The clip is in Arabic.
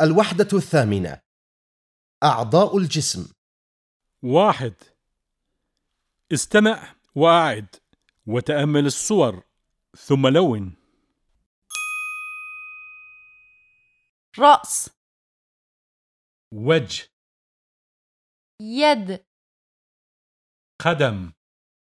الوحدة الثامنة. أعضاء الجسم. واحد. استمع وأعد وتأمل الصور ثم لون. رأس. وجه. يد. قدم.